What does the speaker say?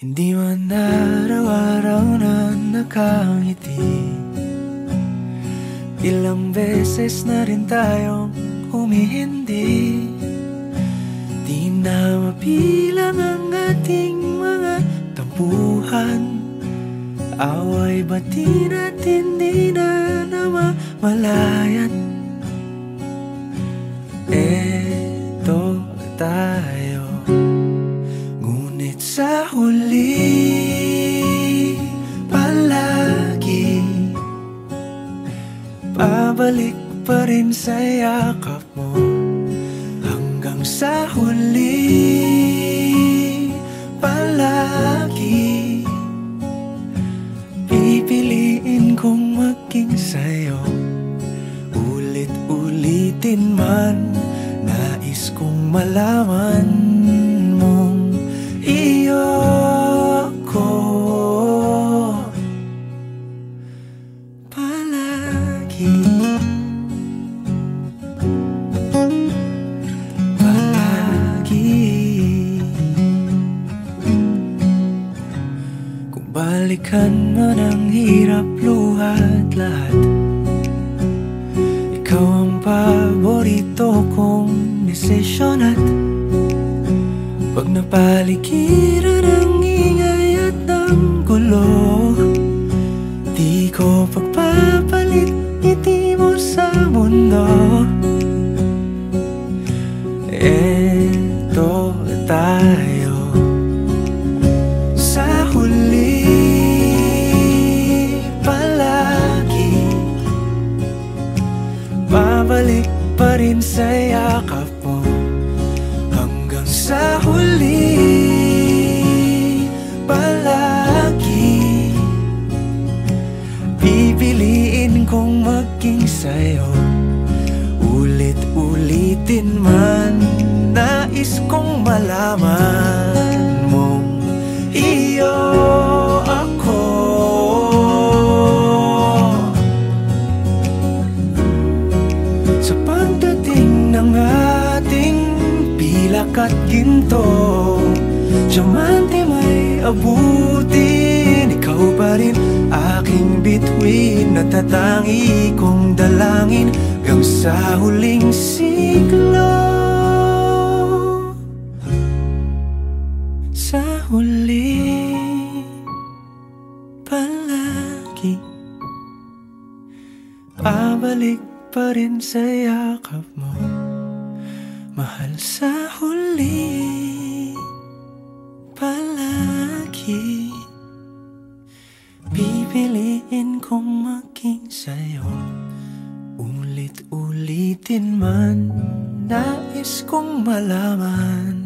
Hindi man araw-araw na nakangiti. Ilang beses na rin tayong humihindi. Di na mapilang ang ating mga tampuhan. Away bati natin di na namamalayan. Eto tayo sa huli Palagi. Pabalik pa rin sa yakap mo Hanggang sa huli Palagi. Pipiliin kong maging sa'yo Ulit-ulitin man Nais kong malaman ako Palagi. Palagi. Kung balikan man ang hirap luhat lahat Ikaw ang paborito kong desisyon at napaligiran ang ingay at ng gulo. Di ko pagpapalit ngiti mo sa mundo. Eto tayo Sa huli palagi. Babalik pa rin sa kong maging sa'yo. Ulit-ulitin man Nais kong malaman mong Iyo ako. Sa pagdating ng ating pilak at ginto Diamante may abutin Ikaw pa rin aking bituin Natatangi kong dalangin Hanggang sa huling siglo. Sa huli Palagi Pabalik pa rin sa yakap mo. Mahal sa huli Pipiliin kong maging sa'yo. Ulit-ulitin man Nais kong malaman